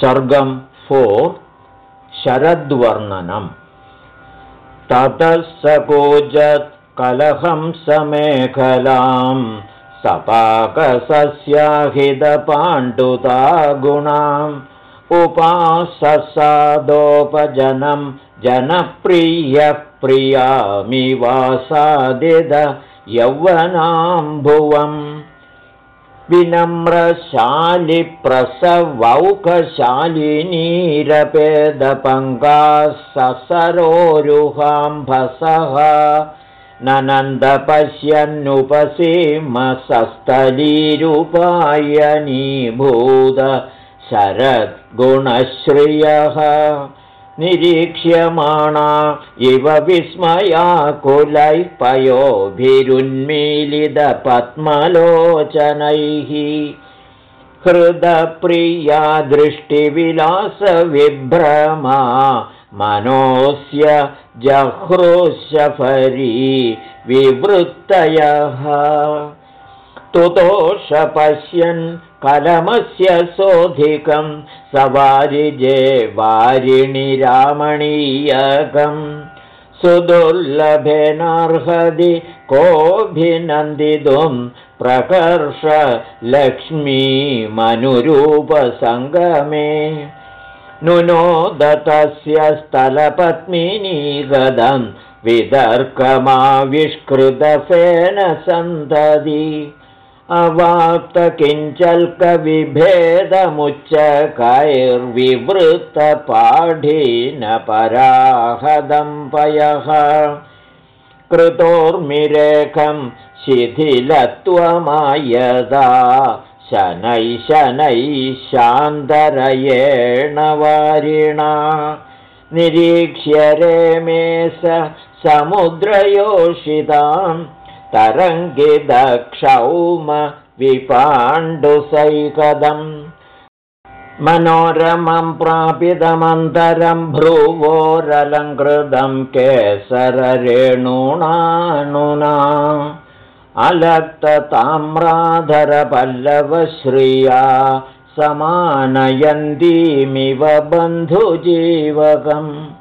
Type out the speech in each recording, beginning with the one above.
सर्गं four शरद्वर्णनम् ततः सकोजत् कलहं समेखलां सपाकसस्याहितपाण्डुता गुणाम् उपाससादोपजनं जनप्रियप्रियामिवासादिद यौवनाम्भुवम् विनम्रशालिप्रसवौकशालिनीरपेदपङ्गाः ससरोरुहाम्भसः ननन्दपश्यन्नुपसीमसस्तलीरूपायनीभूत शरद्गुणश्रियः निरीक्ष्यमाणा। इव विस्मयाकुलैः पयोभिरुन्मीलितपद्मलोचनैः हृदप्रिया दृष्टिविलासविभ्रमा मनोऽस्य जह्रुशफरी विवृत्तयः। तुतोष पश्यन् कलमस्य सोऽधिकं सवारिजे वारिणिरामणीयकम् सुदुर्लभेनार्हदि कोऽभिनन्दितुं प्रकर्षलक्ष्मीमनुरूपसङ्गमे नुनोदतस्य स्थलपत्मिनीगदं विदर्कमाविष्कृतफेन सन्तति अवाप्तकिञ्चल्कविभेदमुच्चकैर्विवृत्तपाढीनपराहदम्पयः कृतोर्मिरेखं शिथिलत्वमायदा शनैः शनैः शान्तरयेण वारिणा। निरीक्ष्य रेमे समुद्रयोषिताम् तरङ्गिदक्षौम विपाण्डुसैकदम्। मनोरमं प्रापितमन्तरं भ्रुवोरलङ्कृतं केसररेणूणानुना। अलक्तताम्राधरपल्लवश्रिया समानयन्तीमिव बन्धुजीवकम्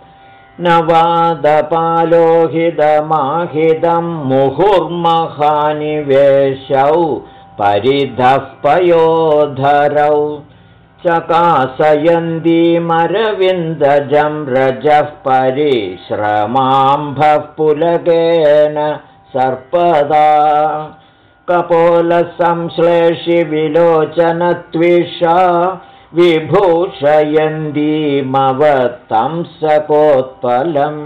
नवादपालोहितमाहितं मुहुर्महानिवेशौ परिधः पयोधरौ चकासयन्तीमरविन्दजं रजः परिश्रमाम्भः पुलकेन सर्पदा कपोलसंश्लेषि विलोचनत्विषा विभूषयन्तीमवत्तं सकोत्पलं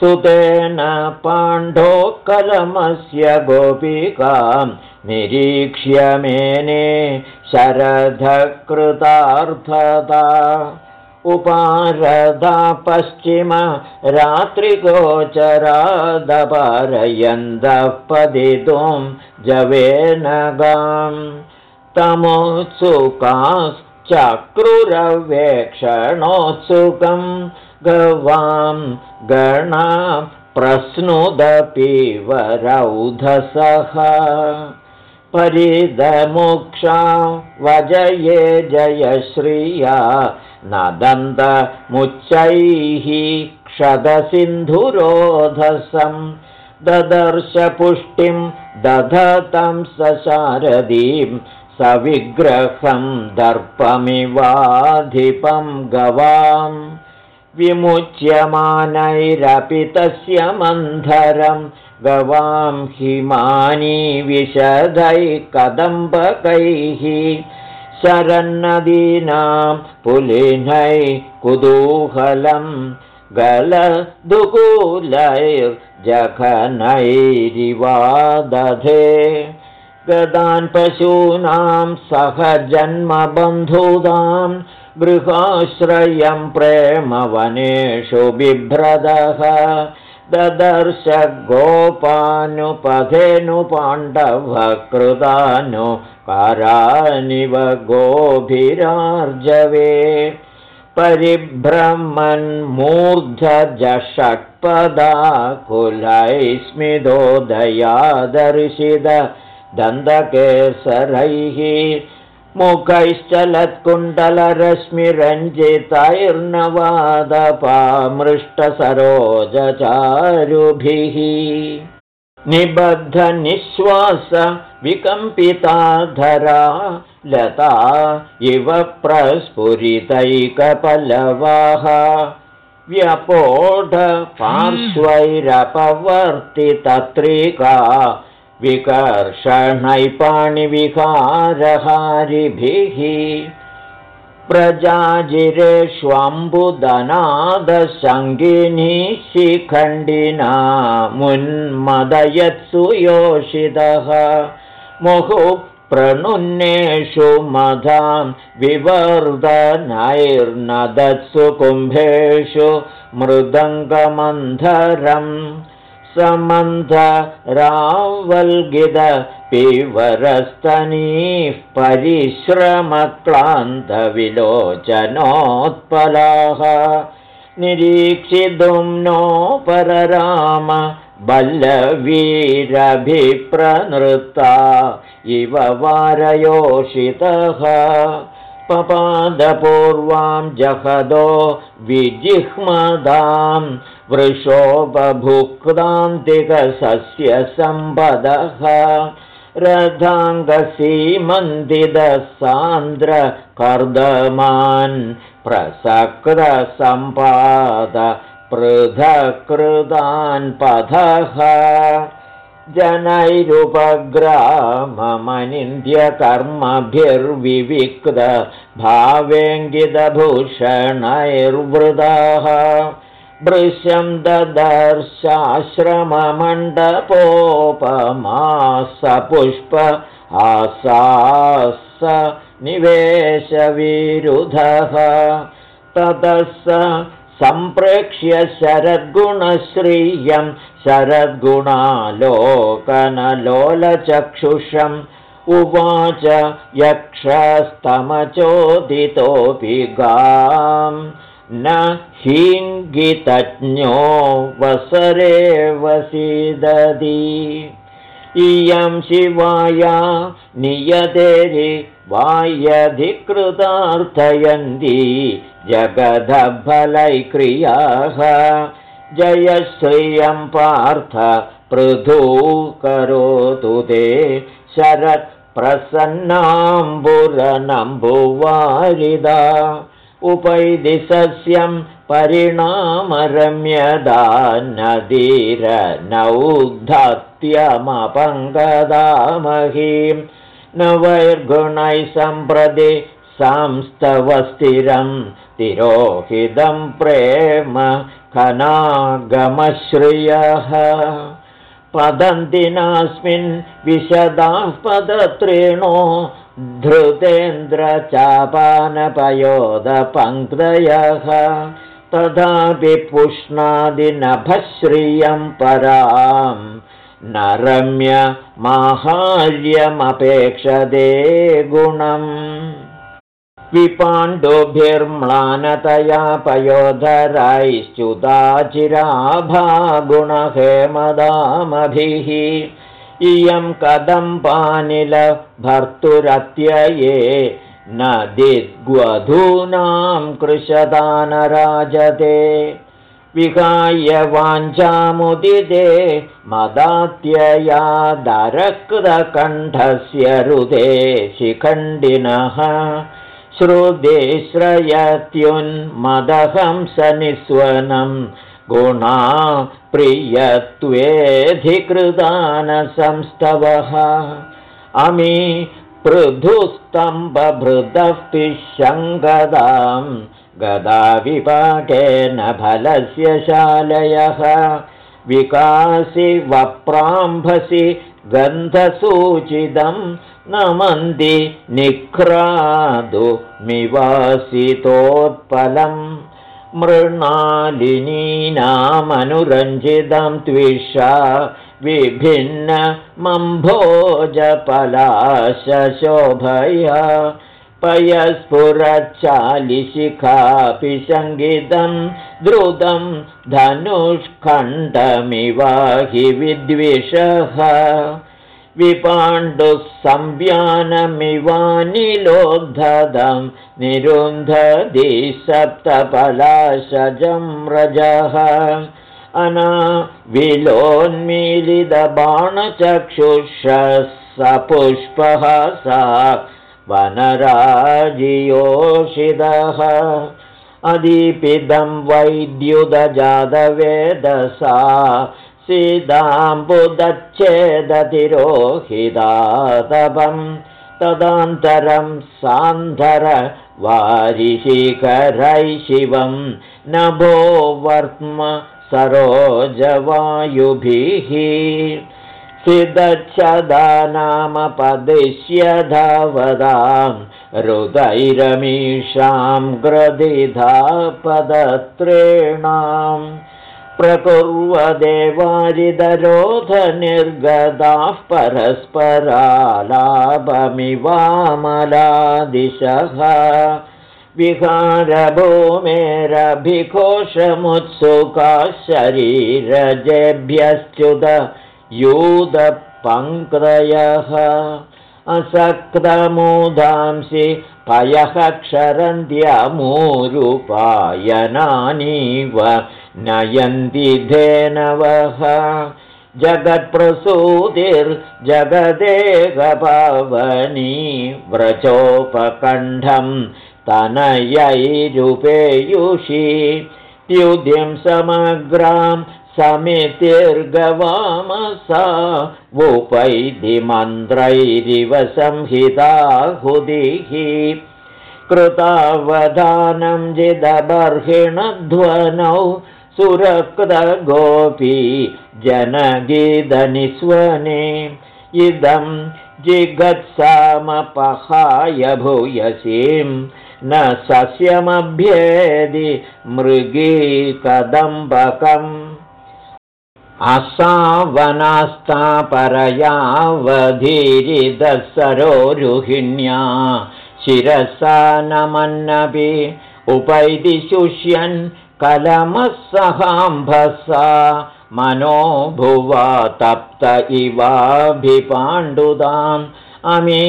सुतेन पाण्डोकलमस्य गोपिकां निरीक्ष्य मेने शरधकृतार्थता उपारदा पश्चिम रात्रिगोचरादपारयन्दः पदितुं जवेन गाम् तमोत्सुकास् चक्रुरवेक्षणोत्सुकं गवां गणा प्रश्नुदपि वरौधसः परिदमुक्षा वजये जयश्रिया नदन्तमुच्चैः क्षदसिन्धुरोधसं ददर्शपुष्टिं दधतं सशारदीं सविग्रहं दर्पमिवाधिपं गवां विमुच्यमानैरपि तस्य मन्धरं गवां हिमानी विशदैः कदम्बकैः शरन्नदीनां पुलिनै कुतूहलं गलदुकूलैर्जघनैरिवादधे गदान् पशूनां सह जन्मबन्धूनां गृहाश्रयं प्रेमवनेषु बिभ्रदः। ददर्श गोपानुपथेनु पाण्डवकृतानु करानिव गोभिरार्जवे। परिभ्रमन्मूर्धजषट्पदा कुलैस्मिदोदयादर्शिद दन्तकेसरैः मुखैश्चलत्कुण्डलरश्मिरञ्जितैर्नवादपामृष्टसरोजचारुभिः निबद्धनिःश्वास विकम्पिताधरा लता इव प्रस्फुरितैकपलवः। व्यपोढपार्श्वैरपवर्तितत्रिका विकर्षणैपाणिविहारहारिभिः प्रजाजिरेष्वम्बुदनादशङ्गिनी शिखण्डिना मुन्मदयत्सु योषितः मुहुः प्रणुन्नेषु मधां विवर्धनैर्नदत्सु कुम्भेषु मृदङ्गमन्धरम् समन्धरावल्गिदपिवरस्तनीः परिश्रमक्लान्तविलोचनोत्पलाः निरीक्षितुं नो परराम बल्लवीरभिप्रनृत्ता। इव वारयोषितः पपादपूर्वां जहदो विजिह्मदां वृषोपभुक्तान्तिकसस्यसम्पदः रथाङ्गसीमन्दिदसान्द्रकर्दमान् प्रसकृतसम्पाद पृथकृतान् पथः जनैरुपग्राममनिन्द्यकर्मभिर्विविक्त भावेङ्गितभूषणैर्वृदाः भृश्यं ददर्शाश्रममण्डपोपमास आसास निवेशविरुधः। ततः स सम्प्रेक्ष्य शरद्गुणश्रियं शरद्गुणालोकनलोलचक्षुषम् उवाच यक्षस्तमचोदितोऽपि गां न हिङ्गितज्ञो वसरे वसीदति इयं शिवाया नियतेरि वायधिकृतार्थयन्ती जगदफलैक्रियाः। जयश्रियं पार्थ पृथू करोतु ते। शरत्प्रसन्नाम्बुरनम्बुवारिदा उपैदिसस्यं परिणामरम्यदा नदीरनौद्धत्यमपङ्गदामहीं न वैर्गुणैः सम्प्रति संस्तवस्थिरं तिरोहितं प्रेम खनागमश्रियः। पदन्ति नास्मिन् विशदाः पदत्रेणो धृतेन्द्रचापानपयोदपङ्क्तयः तथापि पुष्णादिनभश्रियं परां न रम्य माहार्यमपेक्षते गुणम्। विपाण्डुभिर्म्लानतया पयोधरैश्च्युताचिराभागुणहेमदामभिः इयं कदम्बानिलभर्तुरत्यये न दिग्वधूनां कृशदानराजते विहाय वाञ्छामुदिते मदात्ययादरकृतकण्ठस्य रुदे शिखण्डिनः श्रुतिश्रयत्युन्मदहंसनिस्वनं गुणा प्रियत्वेऽधिकृतानसंस्तवः। अमी पृथुस्तम्भभृतः पिशङ्गदां गदाविपाकेन फलस्य शालयः। विकासि वप्राम्भसि गन्धसूचितं न मन्दि निःख्रादुमिवासितोत्पलम् मृणालिनीनामनुरञ्जितं त्विषा विभिन्नमम्भोजपलाशशोभया पयस्फुरच्चालिशिखापि सङ्गीतं द्रुतं धनुष्खण्डमिव हि विद्विषः। विपाण्डुः संव्यानमिवानिलोद्धदं निरुन्धति सप्तपलाशजं रजः। स पुष्पः सा वनराजियोषिदः अदीपिदं वैद्युदजातवेदसा सीताम्बुदच्छेदतिरोहिदातपं तदान्तरं सान्धर वारिशिखरै शिवं नभो वर्त्म सरोजवायुभिः सिदच्छदा नाम पदिष्यधावदां हृदैरमीषां ग्रदिधा पदत्रेणाम् प्रकुर्वदेवारिदरोधनिर्गताः परस्परालाभमिवामलादिशः विहारभूमेरभिघोषमुत्सुका शरीरजेभ्यश्च्युत यूदपङ्क्तयः असक्तमूधांसि पयः क्षरन्त्यमूरुपायनानीव नयन्ति धेनवः। जगत्प्रसूतिर्जगदेकपावनी व्रजोपकण्ठं तनयैरुपेयुषी द्युतिं समग्रां समितिर्गवामसा वोपैधिमन्त्रैरिव संहिताहुदिः। कृतावधानं जिदबर्हिणध्वनौ सुरकृतगोपी जनगीदनिस्वने। इदं जिगत्सामपहाय भूयसीं न सस्यमभ्येदि मृगी कदम्बकम् असावनास्तापरयावधीरिदसरोरुहिण्या शिरसा नमन्नपि उपैति शुष्यन् कलमः सहाम्भसा मनो भुवा तप्त इवाभिपाण्डुदाम् अमी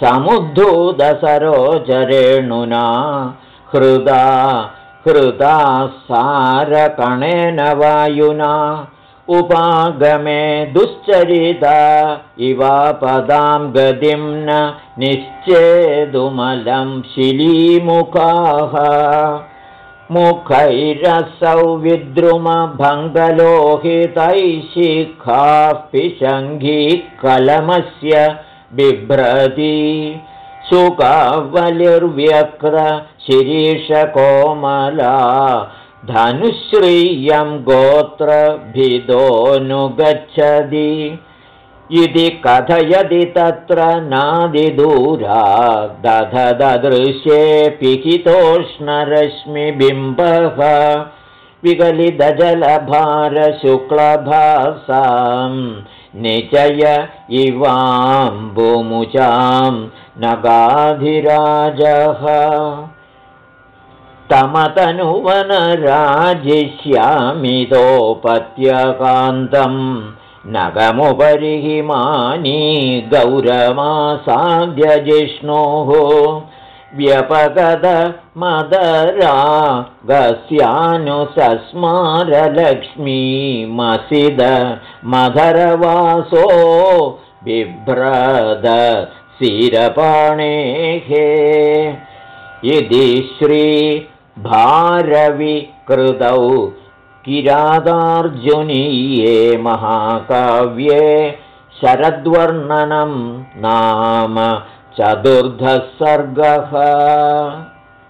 समुद्धूतसरोजरेणुना हृदा हृदा सारकणेन वायुना उपागमे दुश्चरिता इवापदां गतिं न निश्चेदुमलं शिलीमुखाः। मुखैरसौ विद्रुमभङ्गलोहितैः शिखाः पिशङ्घीकलमस्य बिभ्रति। सुकावलिर्व्यक्रशिरीषकोमला धनुश्रियं गोत्रभिदोऽनुगच्छति। इति कथयति तत्र नादिदूरा। दधददृश्ये पिहितोष्णरश्मिबिम्बः। विगलितजलभारशुक्लभासां। निचय इवाम्बुमुचां नगाधिराजः तमतनुवनराजिष्यामितोपत्यकान्तम् नगमुपरि हिमानी गौरमासाद्यजिष्णोः व्यपगदमदरा गस्यानुसस्मारलक्ष्मीमसिद मधरवासो बिभ्रद शिरपाणेः इति श्रीभारविकृतौ किरादार्जुनीये महाकाव्ये शरद्वर्णनं नाम चतुर्धः सर्गः